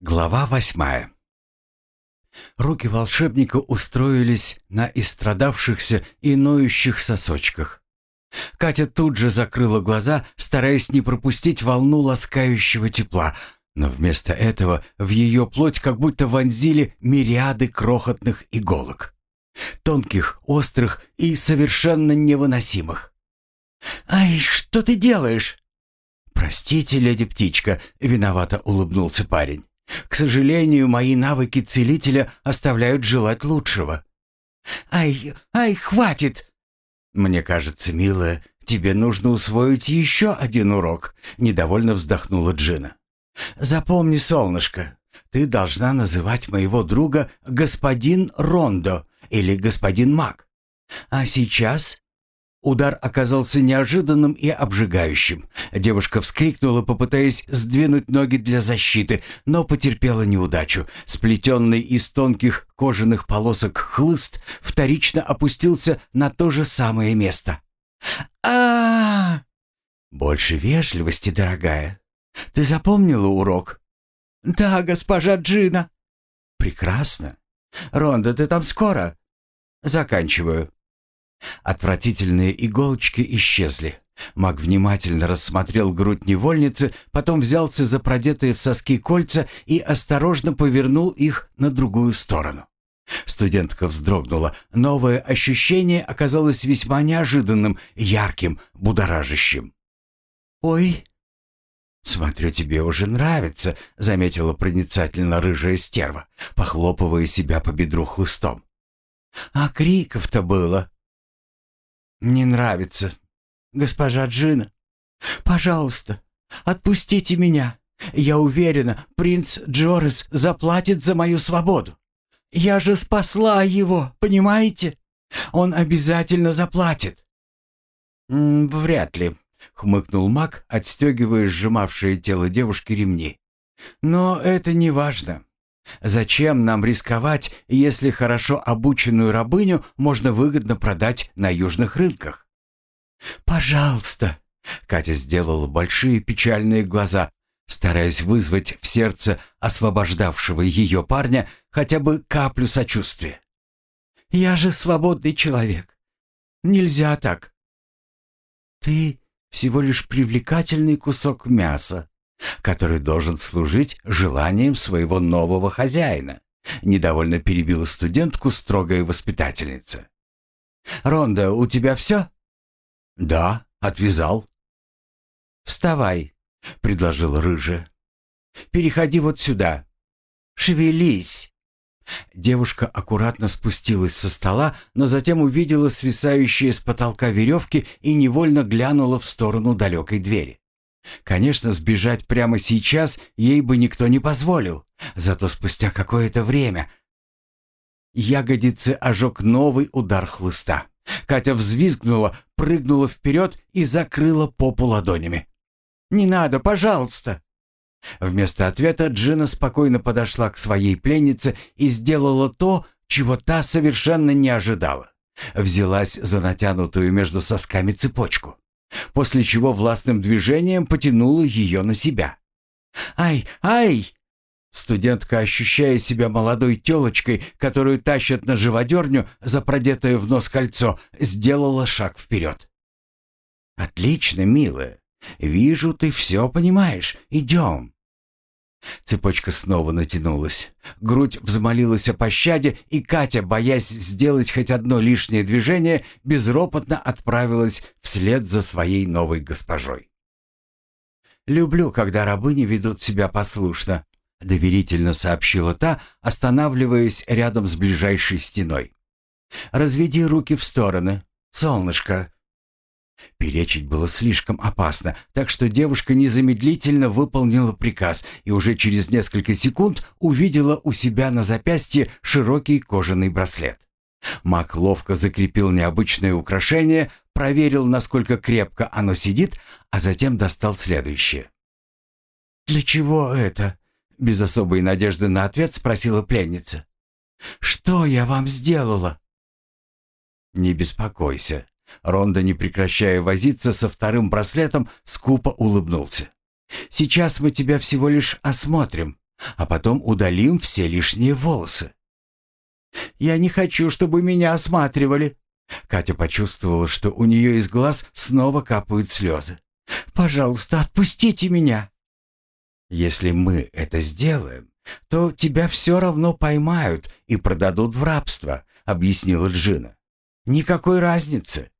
Глава восьмая. Руки волшебника устроились на истрадавшихся и ноющих сосочках. Катя тут же закрыла глаза, стараясь не пропустить волну ласкающего тепла, но вместо этого в ее плоть как будто вонзили мириады крохотных иголок. Тонких, острых и совершенно невыносимых. «Ай, что ты делаешь?» «Простите, леди птичка», — виновато улыбнулся парень. «К сожалению, мои навыки целителя оставляют желать лучшего». «Ай, ай, хватит!» «Мне кажется, милая, тебе нужно усвоить еще один урок», — недовольно вздохнула Джина. «Запомни, солнышко, ты должна называть моего друга господин Рондо или господин Мак. А сейчас Удар оказался неожиданным и обжигающим. Девушка вскрикнула, попытаясь сдвинуть ноги для защиты, но потерпела неудачу. Сплетенный из тонких кожаных полосок хлыст вторично опустился на то же самое место. а, «Больше вежливости, дорогая. Ты запомнила урок?» «Да, госпожа Джина». «Прекрасно. Ронда, ты там скоро?» «Заканчиваю. Отвратительные иголочки исчезли. Маг внимательно рассмотрел грудь невольницы, потом взялся за продетые в соски кольца и осторожно повернул их на другую сторону. Студентка вздрогнула. Новое ощущение оказалось весьма неожиданным, ярким, будоражащим. «Ой!» «Смотрю, тебе уже нравится», — заметила проницательно рыжая стерва, похлопывая себя по бедру хлыстом. «А криков-то было!» «Не нравится. Госпожа Джина, пожалуйста, отпустите меня. Я уверена, принц Джорес заплатит за мою свободу. Я же спасла его, понимаете? Он обязательно заплатит». «Вряд ли», — хмыкнул маг, отстегивая сжимавшее тело девушки ремни. «Но это не важно. Зачем нам рисковать, если хорошо обученную рабыню можно выгодно продать на южных рынках? Пожалуйста, Катя сделала большие печальные глаза, стараясь вызвать в сердце освобождавшего ее парня хотя бы каплю сочувствия. Я же свободный человек. Нельзя так. Ты всего лишь привлекательный кусок мяса, который должен служить желанием своего нового хозяина», недовольно перебила студентку строгая воспитательница. «Ронда, у тебя все?» «Да, отвязал». «Вставай», — предложил рыжая. «Переходи вот сюда. Шевелись». Девушка аккуратно спустилась со стола, но затем увидела свисающие с потолка веревки и невольно глянула в сторону далекой двери. Конечно, сбежать прямо сейчас ей бы никто не позволил, зато спустя какое-то время ягодицы ожег новый удар хлыста. Катя взвизгнула, прыгнула вперед и закрыла попу ладонями. «Не надо, пожалуйста!» Вместо ответа Джина спокойно подошла к своей пленнице и сделала то, чего та совершенно не ожидала. Взялась за натянутую между сосками цепочку после чего властным движением потянула ее на себя. «Ай, ай!» Студентка, ощущая себя молодой телочкой, которую тащат на живодерню за продетое в нос кольцо, сделала шаг вперед. «Отлично, милая. Вижу, ты все понимаешь. Идем». Цепочка снова натянулась. Грудь взмолилась о пощаде, и Катя, боясь сделать хоть одно лишнее движение, безропотно отправилась вслед за своей новой госпожой. «Люблю, когда рабыни ведут себя послушно», — доверительно сообщила та, останавливаясь рядом с ближайшей стеной. «Разведи руки в стороны. Солнышко, Перечить было слишком опасно, так что девушка незамедлительно выполнила приказ и уже через несколько секунд увидела у себя на запястье широкий кожаный браслет. Мак ловко закрепил необычное украшение, проверил, насколько крепко оно сидит, а затем достал следующее. «Для чего это?» — без особой надежды на ответ спросила пленница. «Что я вам сделала?» «Не беспокойся», Ронда, не прекращая возиться со вторым браслетом, скупо улыбнулся. «Сейчас мы тебя всего лишь осмотрим, а потом удалим все лишние волосы». «Я не хочу, чтобы меня осматривали». Катя почувствовала, что у нее из глаз снова капают слезы. «Пожалуйста, отпустите меня». «Если мы это сделаем, то тебя все равно поймают и продадут в рабство», — объяснила Джина. «Никакой разницы».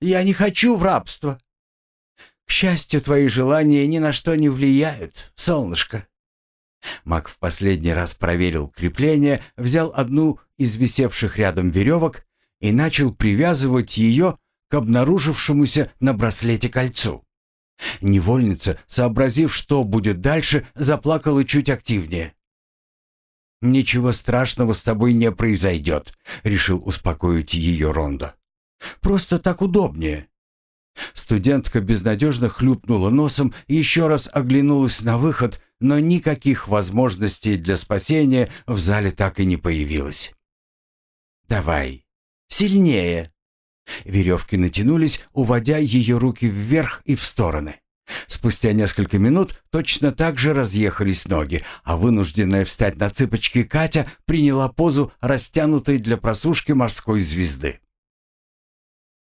«Я не хочу в рабство». «К счастью, твои желания ни на что не влияют, солнышко». Мак в последний раз проверил крепление, взял одну из висевших рядом веревок и начал привязывать ее к обнаружившемуся на браслете кольцу. Невольница, сообразив, что будет дальше, заплакала чуть активнее. «Ничего страшного с тобой не произойдет», — решил успокоить ее Рондо. «Просто так удобнее». Студентка безнадежно хлюпнула носом еще раз оглянулась на выход, но никаких возможностей для спасения в зале так и не появилось. «Давай, сильнее!» Веревки натянулись, уводя ее руки вверх и в стороны. Спустя несколько минут точно так же разъехались ноги, а вынужденная встать на цыпочки Катя приняла позу растянутой для просушки морской звезды.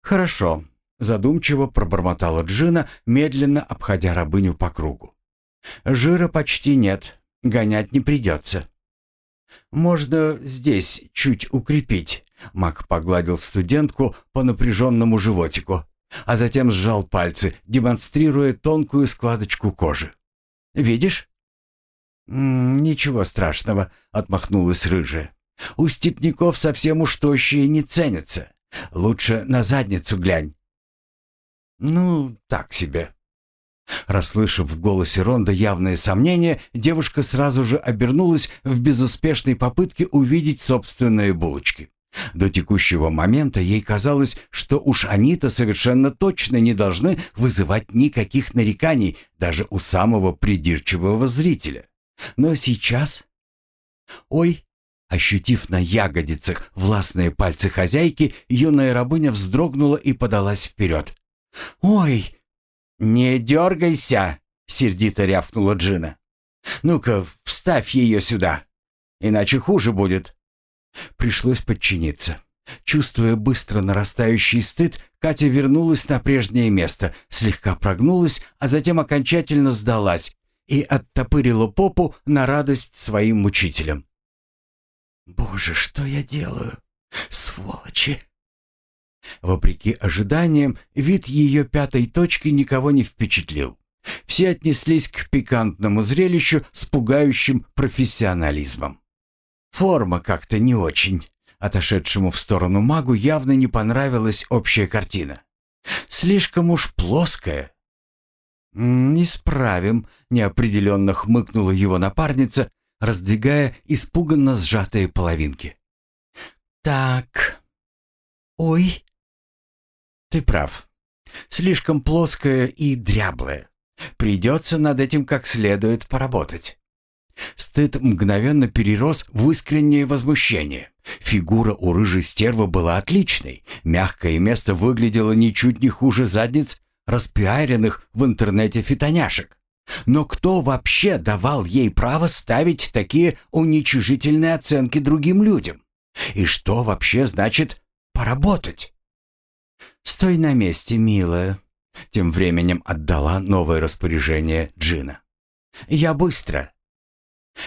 «Хорошо», — задумчиво пробормотала Джина, медленно обходя рабыню по кругу. «Жира почти нет, гонять не придется». «Можно здесь чуть укрепить», — Мак погладил студентку по напряженному животику а затем сжал пальцы, демонстрируя тонкую складочку кожи. «Видишь?» «Ничего страшного», — отмахнулась рыжая. «У степняков совсем уж тощие не ценятся. Лучше на задницу глянь». «Ну, так себе». Расслышав в голосе Ронда явное сомнение, девушка сразу же обернулась в безуспешной попытке увидеть собственные булочки. До текущего момента ей казалось, что уж они-то совершенно точно не должны вызывать никаких нареканий даже у самого придирчивого зрителя. Но сейчас... Ой, ощутив на ягодицах властные пальцы хозяйки, юная рабыня вздрогнула и подалась вперед. «Ой!» «Не дергайся!» — сердито рявкнула Джина. «Ну-ка, вставь ее сюда, иначе хуже будет». Пришлось подчиниться. Чувствуя быстро нарастающий стыд, Катя вернулась на прежнее место, слегка прогнулась, а затем окончательно сдалась и оттопырила попу на радость своим мучителям. «Боже, что я делаю? Сволочи!» Вопреки ожиданиям, вид ее пятой точки никого не впечатлил. Все отнеслись к пикантному зрелищу с пугающим профессионализмом. Форма как-то не очень. Отошедшему в сторону магу явно не понравилась общая картина. Слишком уж плоская. «Не справим», — неопределенно хмыкнула его напарница, раздвигая испуганно сжатые половинки. «Так... Ой...» «Ты прав. Слишком плоская и дряблая. Придется над этим как следует поработать». Стыд мгновенно перерос в искреннее возмущение. Фигура у рыжей стервы была отличной. Мягкое место выглядело ничуть не хуже задниц распиаренных в интернете фитоняшек. Но кто вообще давал ей право ставить такие уничижительные оценки другим людям? И что вообще значит «поработать»? «Стой на месте, милая», — тем временем отдала новое распоряжение Джина. «Я быстро.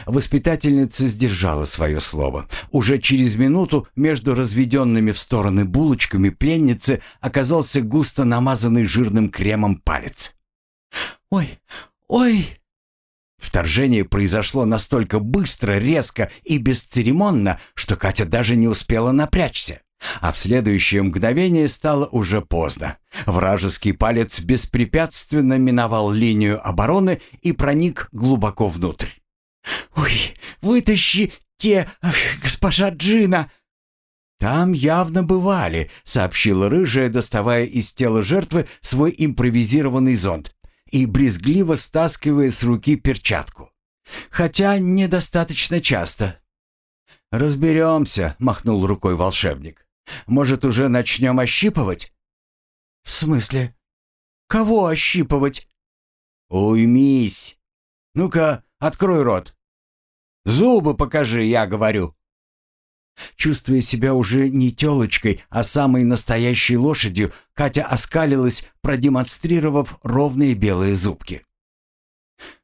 Воспитательница сдержала свое слово. Уже через минуту между разведенными в стороны булочками пленницы оказался густо намазанный жирным кремом палец. «Ой, ой!» Вторжение произошло настолько быстро, резко и бесцеремонно, что Катя даже не успела напрячься. А в следующее мгновение стало уже поздно. Вражеский палец беспрепятственно миновал линию обороны и проник глубоко внутрь. «Ой, вытащи те, госпожа Джина!» «Там явно бывали», — сообщила рыжая, доставая из тела жертвы свой импровизированный зонт и брезгливо стаскивая с руки перчатку. «Хотя недостаточно часто». «Разберемся», — махнул рукой волшебник. «Может, уже начнем ощипывать?» «В смысле? Кого ощипывать?» «Уймись! Ну-ка, открой рот!» Зубы покажи, я говорю!» Чувствуя себя уже не телочкой, а самой настоящей лошадью, Катя оскалилась, продемонстрировав ровные белые зубки.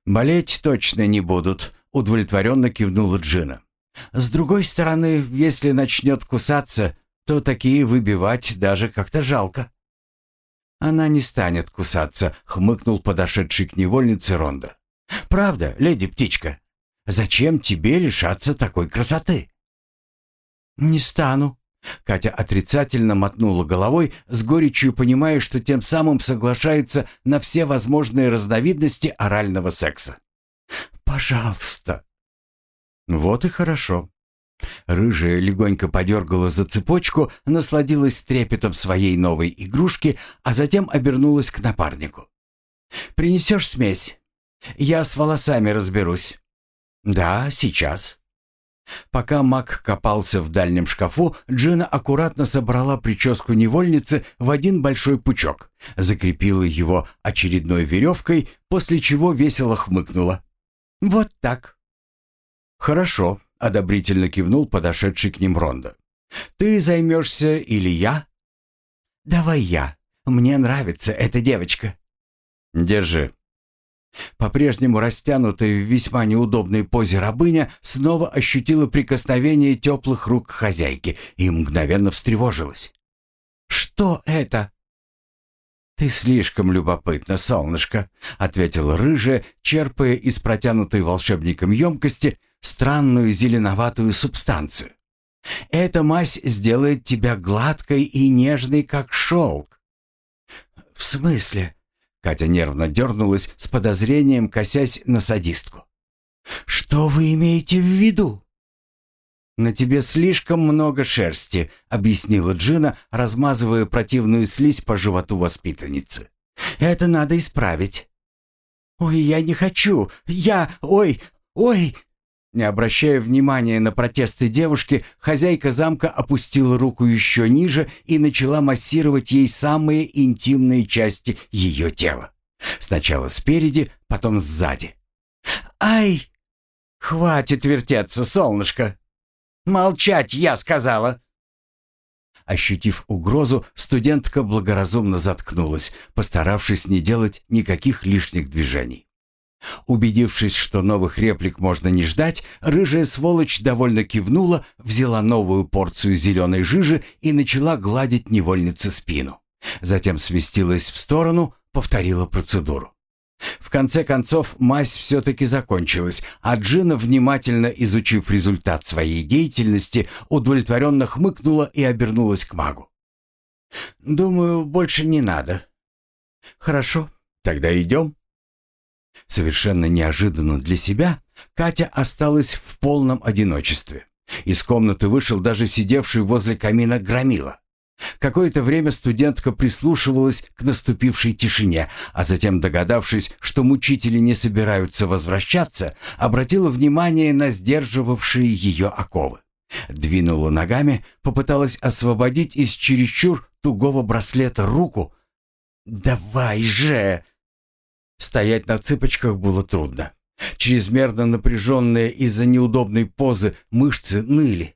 «Болеть точно не будут», — удовлетворенно кивнула Джина. «С другой стороны, если начнет кусаться, то такие выбивать даже как-то жалко». «Она не станет кусаться», — хмыкнул подошедший к невольнице Ронда. «Правда, леди-птичка? Зачем тебе лишаться такой красоты?» «Не стану». Катя отрицательно мотнула головой, с горечью понимая, что тем самым соглашается на все возможные разновидности орального секса. «Пожалуйста». «Вот и хорошо». Рыжая легонько подергала за цепочку, насладилась трепетом своей новой игрушки, а затем обернулась к напарнику. «Принесешь смесь? Я с волосами разберусь». «Да, сейчас». Пока Мак копался в дальнем шкафу, Джина аккуратно собрала прическу невольницы в один большой пучок, закрепила его очередной веревкой, после чего весело хмыкнула. «Вот так». «Хорошо», — одобрительно кивнул подошедший к ним Ронда. «Ты займешься или я?» «Давай я. Мне нравится эта девочка». «Держи». По-прежнему растянутая в весьма неудобной позе рабыня снова ощутила прикосновение теплых рук хозяйки и мгновенно встревожилась. «Что это?» «Ты слишком любопытна, солнышко», — ответила рыжая, черпая из протянутой волшебником емкости странную зеленоватую субстанцию. «Эта мазь сделает тебя гладкой и нежной, как шелк». «В смысле?» Катя нервно дернулась с подозрением, косясь на садистку. «Что вы имеете в виду?» «На тебе слишком много шерсти», — объяснила Джина, размазывая противную слизь по животу воспитанницы. «Это надо исправить». «Ой, я не хочу! Я... Ой! Ой!» Не обращая внимания на протесты девушки, хозяйка замка опустила руку еще ниже и начала массировать ей самые интимные части ее тела. Сначала спереди, потом сзади. «Ай!» «Хватит вертеться, солнышко!» «Молчать, я сказала!» Ощутив угрозу, студентка благоразумно заткнулась, постаравшись не делать никаких лишних движений. Убедившись, что новых реплик можно не ждать, рыжая сволочь довольно кивнула, взяла новую порцию зеленой жижи и начала гладить невольнице спину. Затем сместилась в сторону, повторила процедуру. В конце концов, мазь все-таки закончилась, а Джина, внимательно изучив результат своей деятельности, удовлетворенно хмыкнула и обернулась к магу. «Думаю, больше не надо». «Хорошо, тогда идем». Совершенно неожиданно для себя Катя осталась в полном одиночестве. Из комнаты вышел даже сидевший возле камина громила. Какое-то время студентка прислушивалась к наступившей тишине, а затем, догадавшись, что мучители не собираются возвращаться, обратила внимание на сдерживавшие ее оковы. Двинула ногами, попыталась освободить из чересчур тугого браслета руку. «Давай же!» Стоять на цыпочках было трудно. Чрезмерно напряженные из-за неудобной позы мышцы ныли.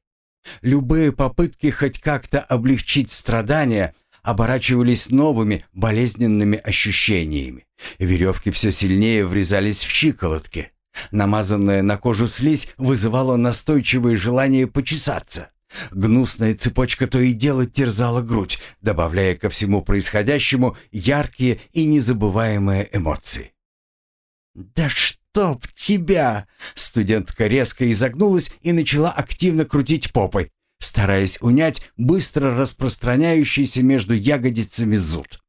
Любые попытки хоть как-то облегчить страдания оборачивались новыми болезненными ощущениями. Веревки все сильнее врезались в щиколотки. Намазанная на кожу слизь вызывала настойчивое желание почесаться. Гнусная цепочка то и дело терзала грудь, добавляя ко всему происходящему яркие и незабываемые эмоции. «Да чтоб тебя!» Студентка резко изогнулась и начала активно крутить попой, стараясь унять быстро распространяющийся между ягодицами зуд.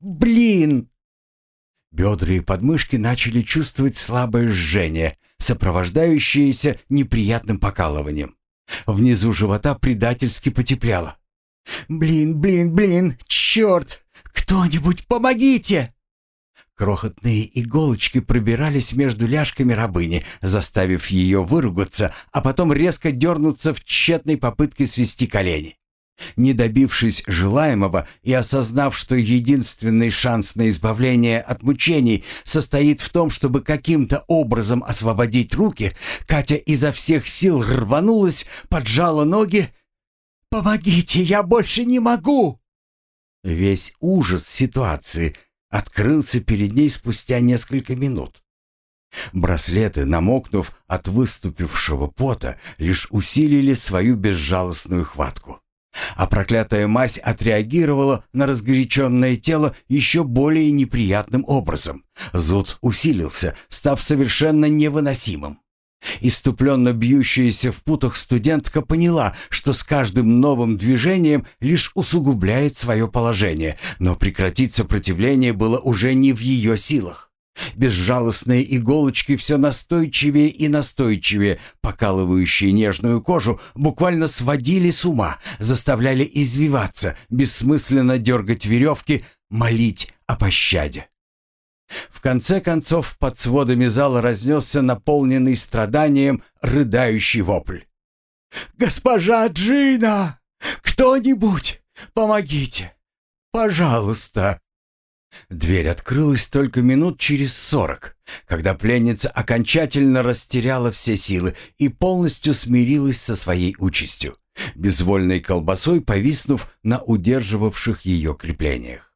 «Блин!» Бедра и подмышки начали чувствовать слабое жжение, сопровождающееся неприятным покалыванием. Внизу живота предательски потепляло. «Блин, блин, блин! Черт! Кто-нибудь помогите!» Крохотные иголочки пробирались между ляжками рабыни, заставив ее выругаться, а потом резко дернуться в тщетной попытке свести колени. Не добившись желаемого и осознав, что единственный шанс на избавление от мучений состоит в том, чтобы каким-то образом освободить руки, Катя изо всех сил рванулась, поджала ноги. «Помогите, я больше не могу!» Весь ужас ситуации открылся перед ней спустя несколько минут. Браслеты, намокнув от выступившего пота, лишь усилили свою безжалостную хватку. А проклятая мазь отреагировала на разгоряченное тело еще более неприятным образом. Зуд усилился, став совершенно невыносимым. Иступленно бьющаяся в путах студентка поняла, что с каждым новым движением лишь усугубляет свое положение, но прекратить сопротивление было уже не в ее силах. Безжалостные иголочки все настойчивее и настойчивее, покалывающие нежную кожу, буквально сводили с ума, заставляли извиваться, бессмысленно дергать веревки, молить о пощаде. В конце концов под сводами зала разнесся наполненный страданием рыдающий вопль. «Госпожа Джина! Кто-нибудь! Помогите! Пожалуйста!» Дверь открылась только минут через сорок, когда пленница окончательно растеряла все силы и полностью смирилась со своей участью, безвольной колбасой повиснув на удерживавших ее креплениях.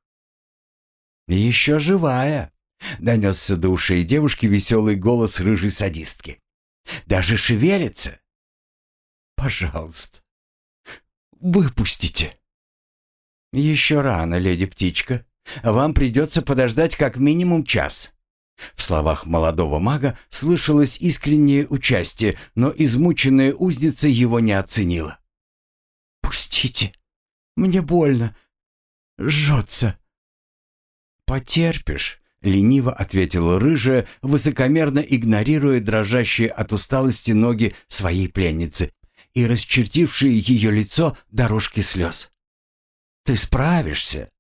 «Еще живая!» — донесся до ушей девушки веселый голос рыжей садистки. «Даже шевелится!» «Пожалуйста, выпустите!» «Еще рано, леди-птичка!» Вам придется подождать как минимум час». В словах молодого мага слышалось искреннее участие, но измученная узница его не оценила. «Пустите! Мне больно! Жжется!» «Потерпишь!» — лениво ответила рыжая, высокомерно игнорируя дрожащие от усталости ноги своей пленницы и расчертившие ее лицо дорожки слез. «Ты справишься!»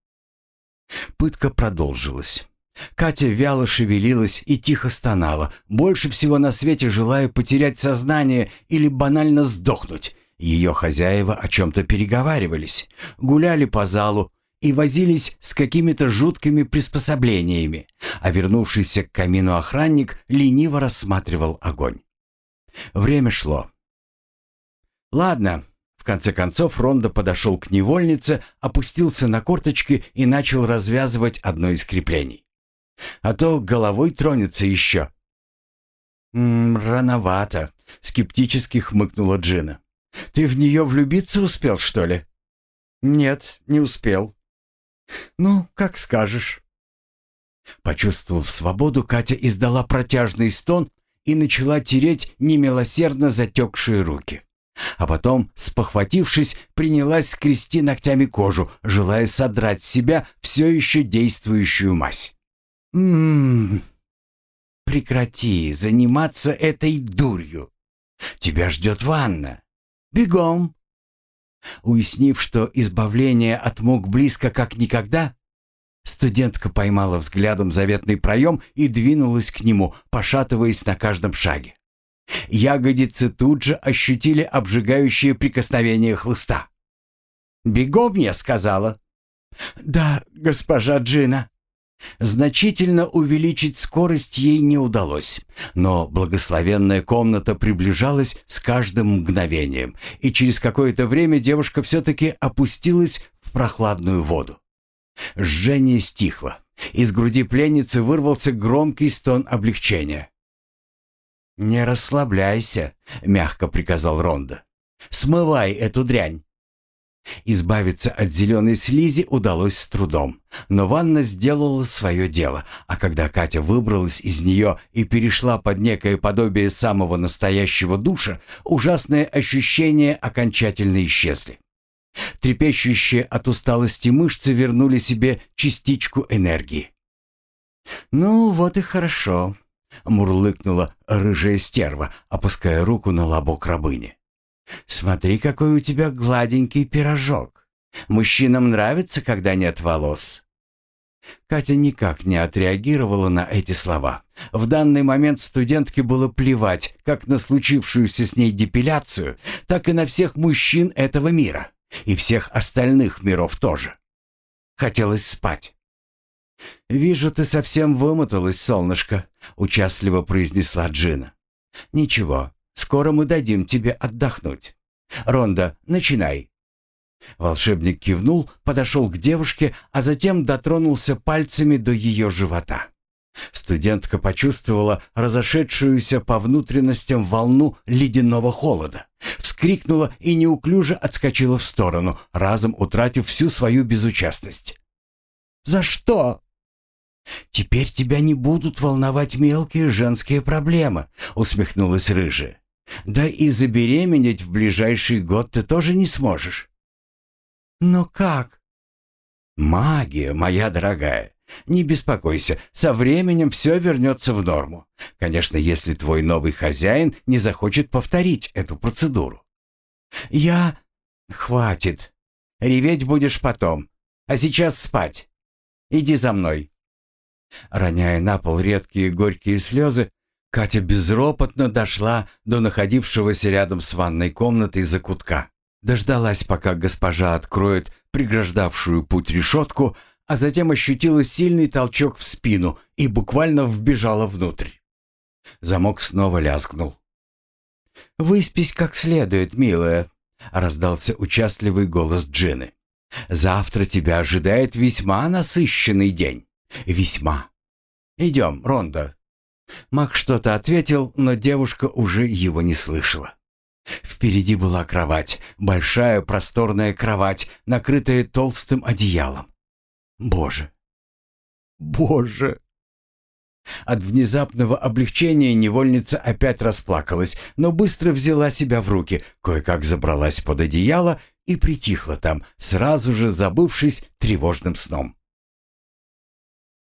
Пытка продолжилась. Катя вяло шевелилась и тихо стонала, больше всего на свете желая потерять сознание или банально сдохнуть. Ее хозяева о чем-то переговаривались, гуляли по залу и возились с какими-то жуткими приспособлениями, а вернувшийся к камину охранник лениво рассматривал огонь. Время шло. «Ладно, в конце концов Рондо подошел к невольнице, опустился на корточки и начал развязывать одно из креплений. «А то головой тронется еще». «М «Рановато», — скептически хмыкнула Джина. «Ты в нее влюбиться успел, что ли?» «Нет, не успел». «Ну, как скажешь». Почувствовав свободу, Катя издала протяжный стон и начала тереть немилосердно затекшие руки. А потом, спохватившись, принялась скрести ногтями кожу, желая содрать с себя все еще действующую мазь. «М-м-м, прекрати заниматься этой дурью. Тебя ждет ванна. Бегом!» Уяснив, что избавление от мук близко как никогда, студентка поймала взглядом заветный проем и двинулась к нему, пошатываясь на каждом шаге. Ягодицы тут же ощутили обжигающее прикосновение хлыста. «Бегом, я сказала». «Да, госпожа Джина». Значительно увеличить скорость ей не удалось, но благословенная комната приближалась с каждым мгновением, и через какое-то время девушка все-таки опустилась в прохладную воду. Жжение стихло. Из груди пленницы вырвался громкий стон облегчения. «Не расслабляйся», — мягко приказал Ронда. «Смывай эту дрянь». Избавиться от зеленой слизи удалось с трудом, но ванна сделала свое дело, а когда Катя выбралась из нее и перешла под некое подобие самого настоящего душа, ужасные ощущения окончательно исчезли. Трепещущие от усталости мышцы вернули себе частичку энергии. «Ну, вот и хорошо», Мурлыкнула рыжая стерва, опуская руку на лобок рабыни. «Смотри, какой у тебя гладенький пирожок. Мужчинам нравится, когда нет волос». Катя никак не отреагировала на эти слова. В данный момент студентке было плевать как на случившуюся с ней депиляцию, так и на всех мужчин этого мира. И всех остальных миров тоже. Хотелось спать. «Вижу, ты совсем вымоталась, солнышко», — участливо произнесла Джина. «Ничего, скоро мы дадим тебе отдохнуть. Ронда, начинай». Волшебник кивнул, подошел к девушке, а затем дотронулся пальцами до ее живота. Студентка почувствовала разошедшуюся по внутренностям волну ледяного холода, вскрикнула и неуклюже отскочила в сторону, разом утратив всю свою безучастность. «За что?» «Теперь тебя не будут волновать мелкие женские проблемы», — усмехнулась рыжая. «Да и забеременеть в ближайший год ты тоже не сможешь». «Но как?» «Магия, моя дорогая. Не беспокойся, со временем все вернется в норму. Конечно, если твой новый хозяин не захочет повторить эту процедуру». «Я...» «Хватит. Реветь будешь потом. А сейчас спать. Иди за мной». Роняя на пол редкие горькие слезы, Катя безропотно дошла до находившегося рядом с ванной комнатой закутка. Дождалась, пока госпожа откроет преграждавшую путь решетку, а затем ощутила сильный толчок в спину и буквально вбежала внутрь. Замок снова лязгнул. «Выспись как следует, милая», — раздался участливый голос Джины. «Завтра тебя ожидает весьма насыщенный день. Весьма. Идем, Ронда». Мак что-то ответил, но девушка уже его не слышала. Впереди была кровать, большая просторная кровать, накрытая толстым одеялом. Боже! Боже! От внезапного облегчения невольница опять расплакалась, но быстро взяла себя в руки, кое-как забралась под одеяло и притихла там, сразу же забывшись тревожным сном.